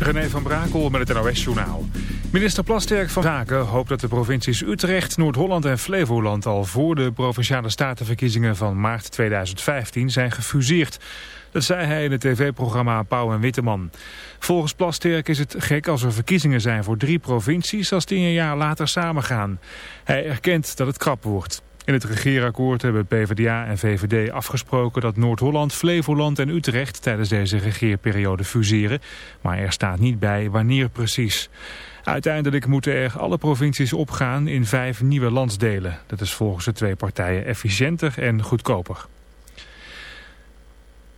René van Brakel met het NOS-journaal. Minister Plasterk van Zaken hoopt dat de provincies Utrecht, Noord-Holland en Flevoland... al voor de Provinciale Statenverkiezingen van maart 2015 zijn gefuseerd. Dat zei hij in het tv-programma Pauw en Witteman. Volgens Plasterk is het gek als er verkiezingen zijn voor drie provincies... als die een jaar later samengaan. Hij erkent dat het krap wordt. In het regeerakkoord hebben PvdA en VVD afgesproken dat Noord-Holland, Flevoland en Utrecht tijdens deze regeerperiode fuseren. Maar er staat niet bij wanneer precies. Uiteindelijk moeten er alle provincies opgaan in vijf nieuwe landsdelen. Dat is volgens de twee partijen efficiënter en goedkoper.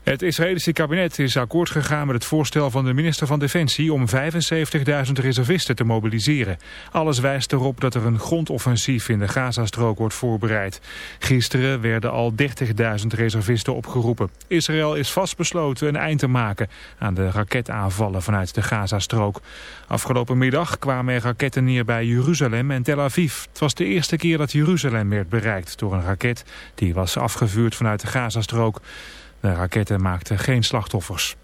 Het Israëlische kabinet is akkoord gegaan met het voorstel van de minister van Defensie om 75.000 reservisten te mobiliseren. Alles wijst erop dat er een grondoffensief in de Gazastrook wordt voorbereid. Gisteren werden al 30.000 reservisten opgeroepen. Israël is vastbesloten een eind te maken aan de raketaanvallen vanuit de Gazastrook. Afgelopen middag kwamen er raketten neer bij Jeruzalem en Tel Aviv. Het was de eerste keer dat Jeruzalem werd bereikt door een raket die was afgevuurd vanuit de Gazastrook. De raketten maakten geen slachtoffers.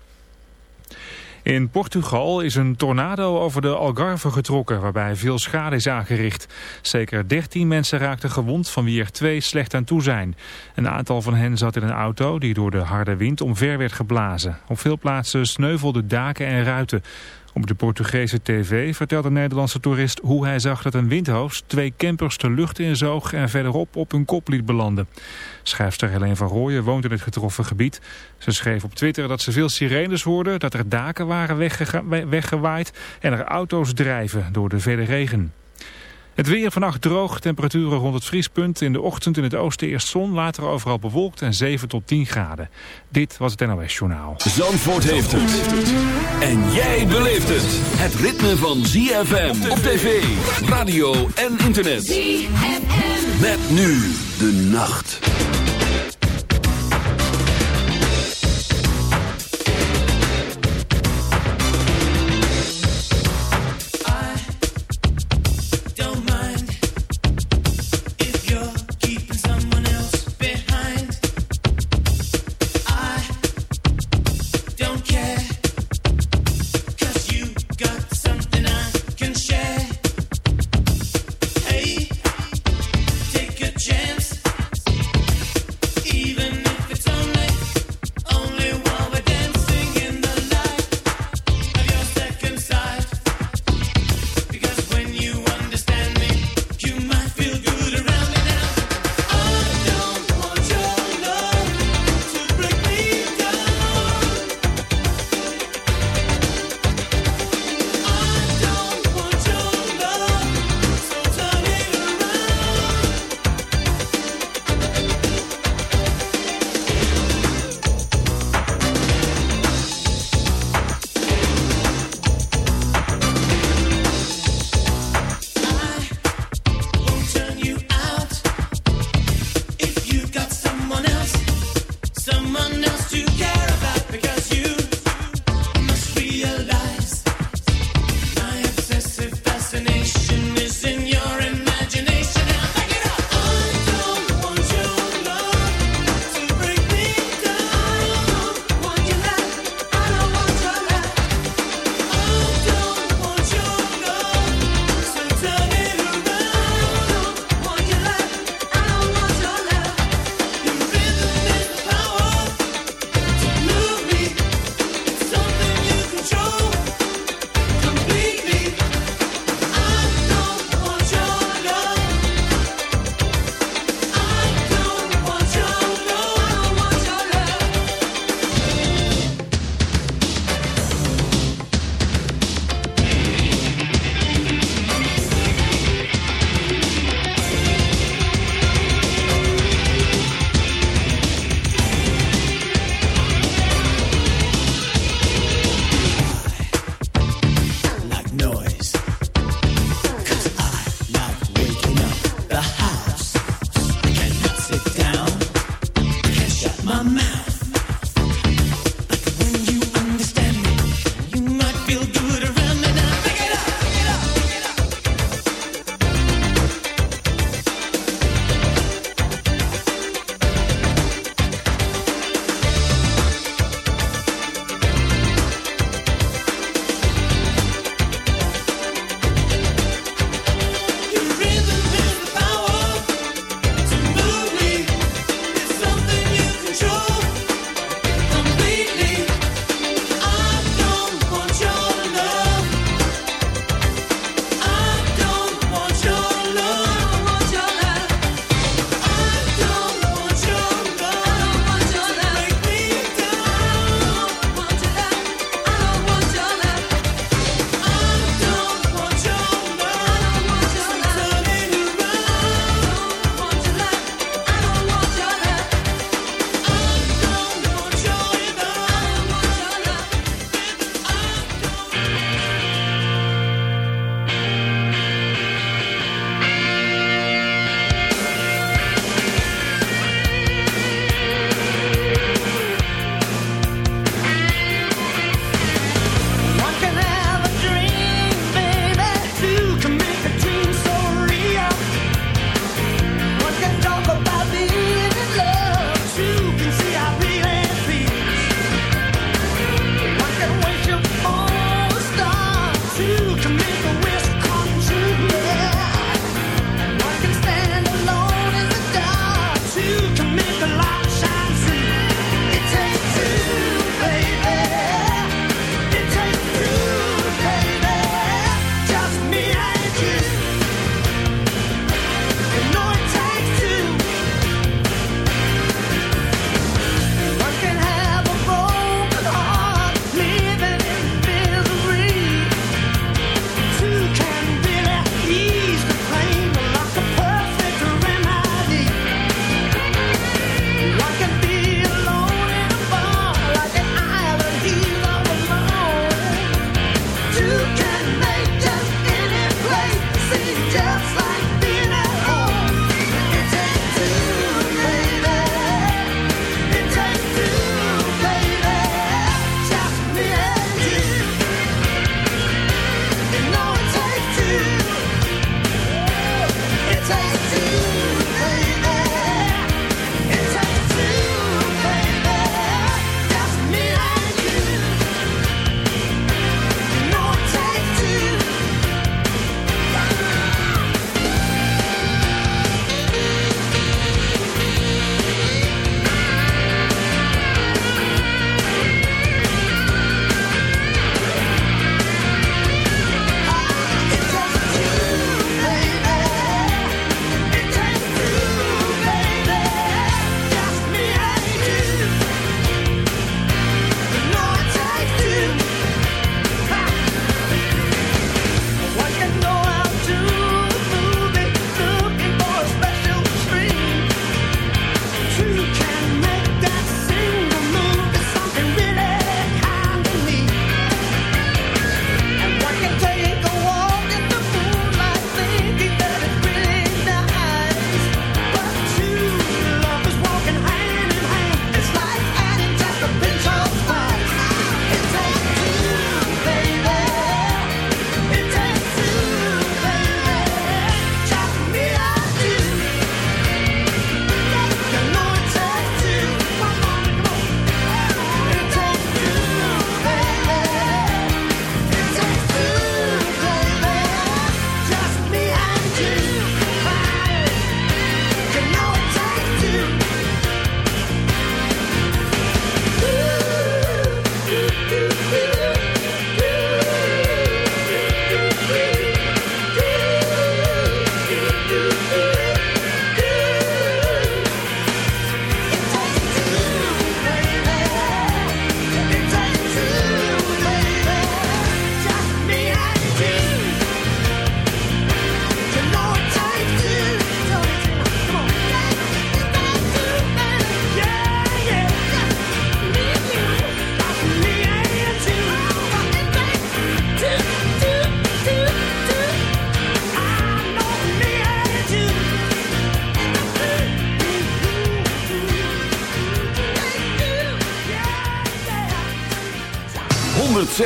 In Portugal is een tornado over de Algarve getrokken waarbij veel schade is aangericht. Zeker 13 mensen raakten gewond van wie er twee slecht aan toe zijn. Een aantal van hen zat in een auto die door de harde wind omver werd geblazen. Op veel plaatsen sneuvelden daken en ruiten. Op de Portugese tv vertelt een Nederlandse toerist hoe hij zag dat een windhoos twee campers de lucht inzoog en verderop op hun kop liet belanden. Schrijfster Helene van Rooyen woont in het getroffen gebied. Ze schreef op Twitter dat ze veel sirenes hoorden, dat er daken waren weggewaaid en er auto's drijven door de vele regen. Het weer vannacht droog, temperaturen rond het vriespunt. In de ochtend in het oosten eerst zon, later overal bewolkt en 7 tot 10 graden. Dit was het NOS Journaal. Zandvoort heeft het. En jij beleeft het. Het ritme van ZFM op tv, radio en internet. ZFM. Met nu de nacht.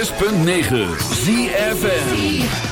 106.9 ZFN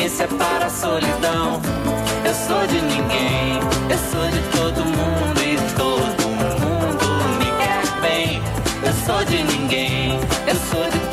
delícia para a solidão. Eu sou de ninguém, eu sou de todo mundo e todo mundo me quer bem. Eu sou de ninguém, eu sou de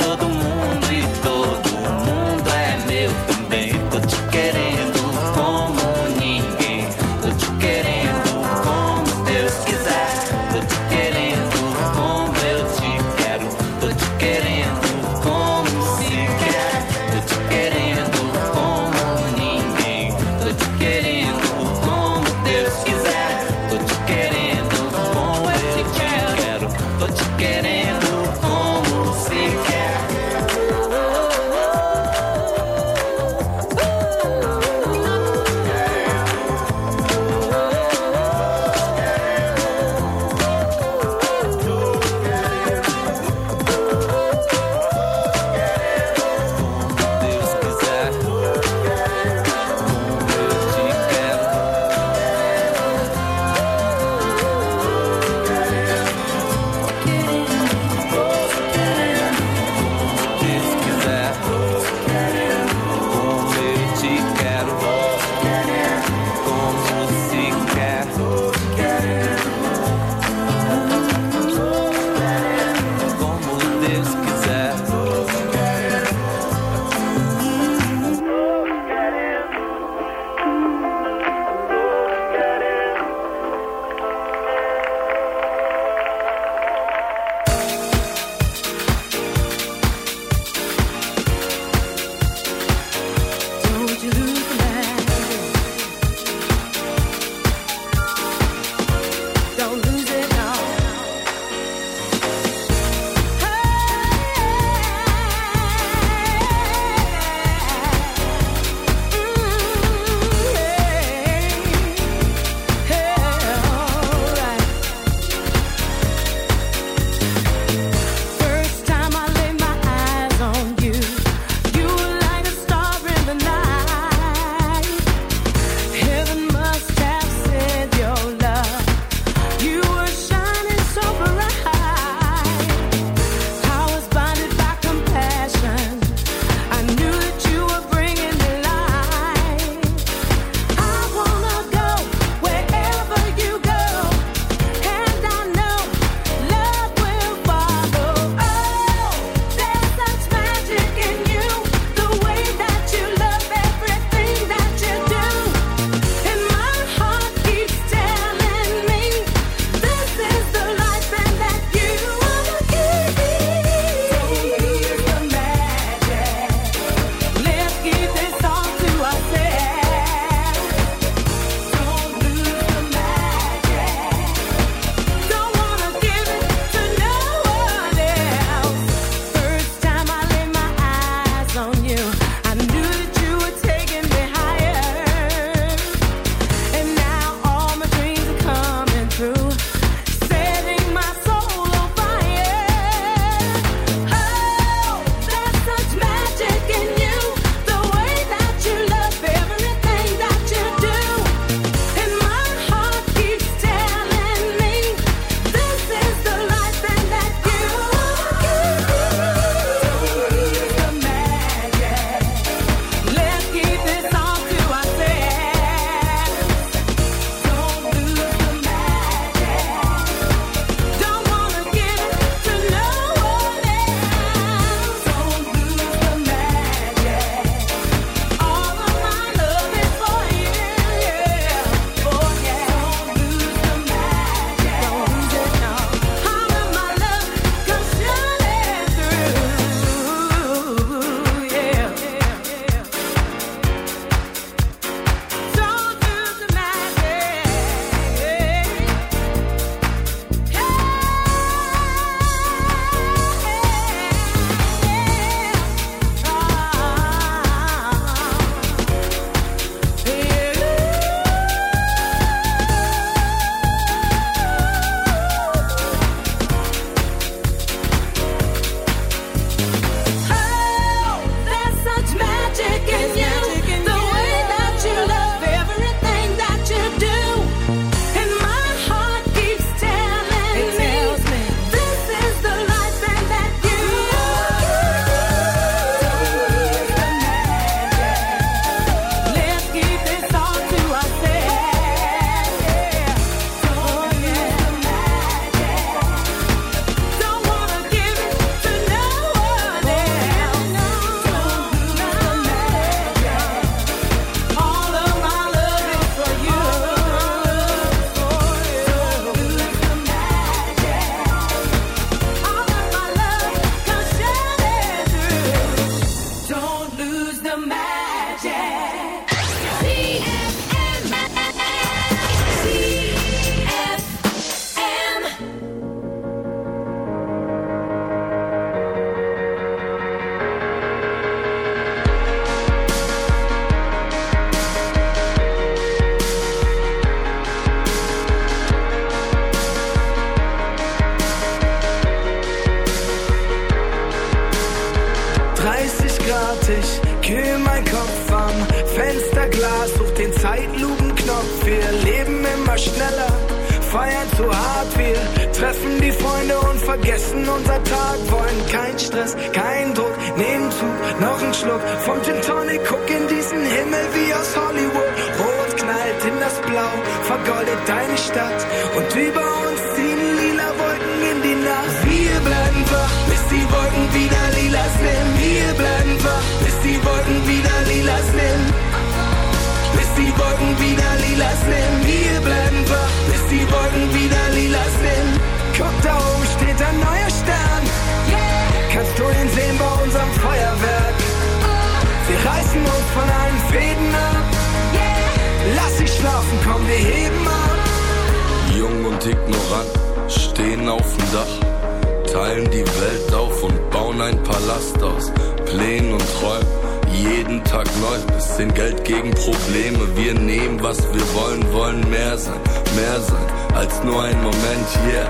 ignorant, stehen auf dem Dach, teilen die Welt auf und bauen ein Palast aus Plänen und Träumen. Jeden Tag neu, bisschen Geld gegen Probleme. Wir nehmen, was wir wollen, wollen mehr sein, mehr sein als nur ein Moment, yeah.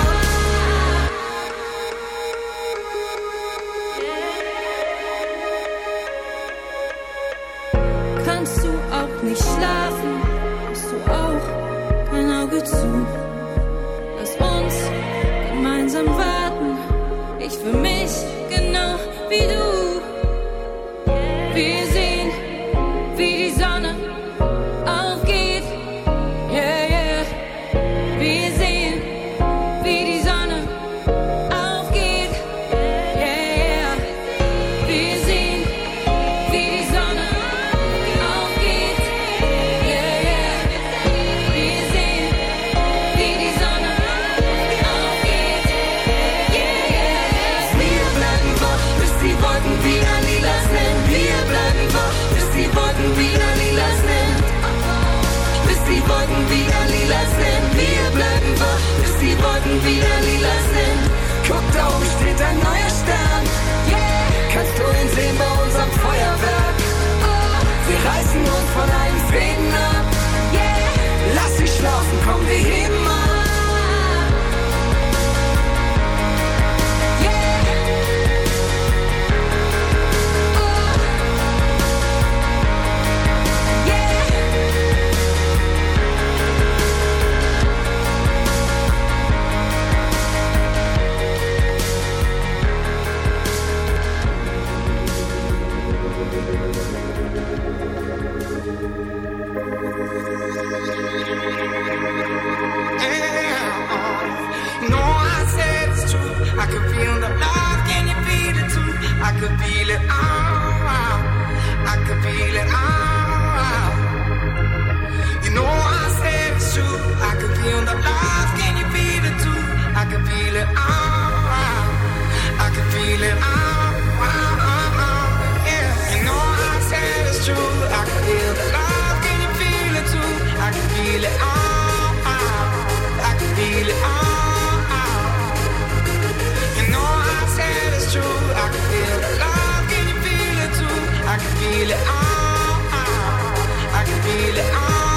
wieder lila sind. Guck, da oben steht ein neuer Stern. could feel the love, can you feel it too? I could feel it oh, all. I could feel it oh, all. You know I said it's true. I could feel the love, can you feel it too? I could feel it oh, all. I could feel it all. Yeah. You know I said it's true. I could feel the love, can you feel it too? I could feel it all. I can feel it all. I can feel it. Ah, ah, I can feel it. Ah.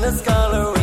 the scholar.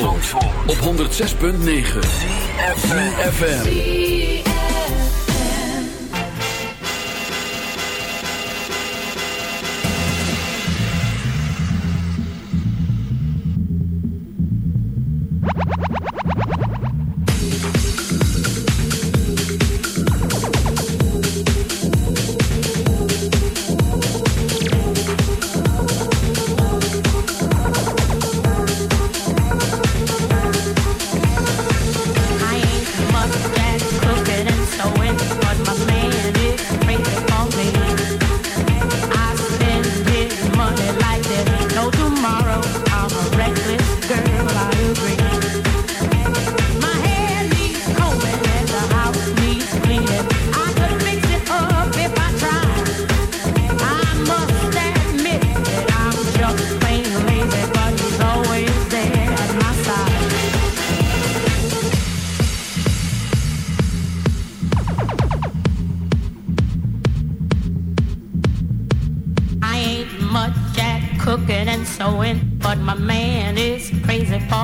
Zandvoort, op 106.9 FM.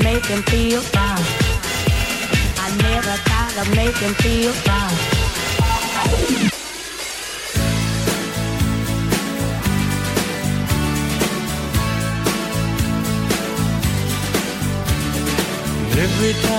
feel. I never thought of making feel down. Every time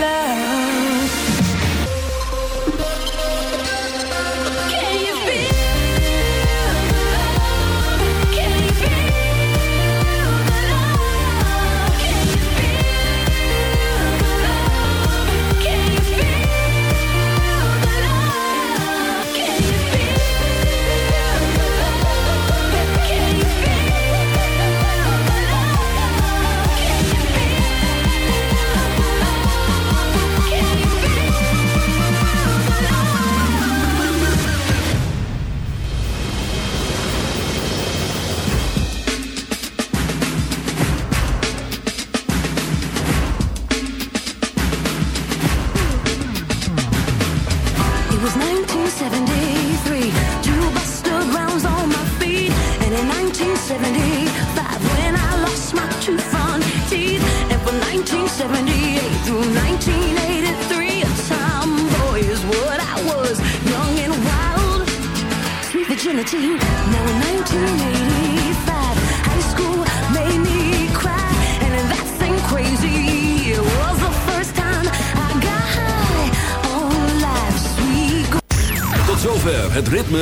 love.